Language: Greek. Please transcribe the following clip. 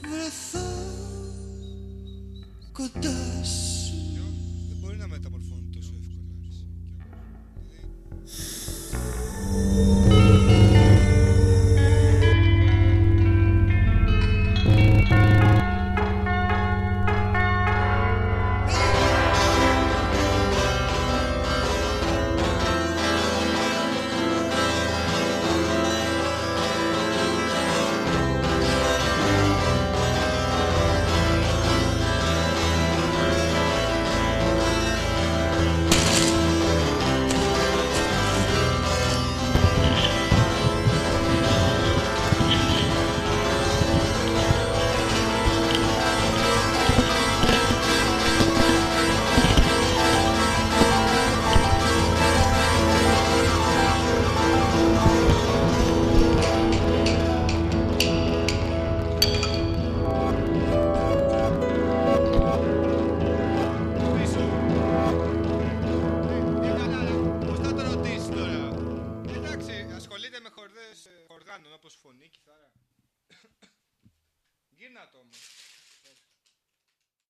βρεθώ κοντά σου. Δεν μπορεί να μεταμορφωθείς. Κάνουν όπως φωνή, κιθάρα. Γύρνα το όμως.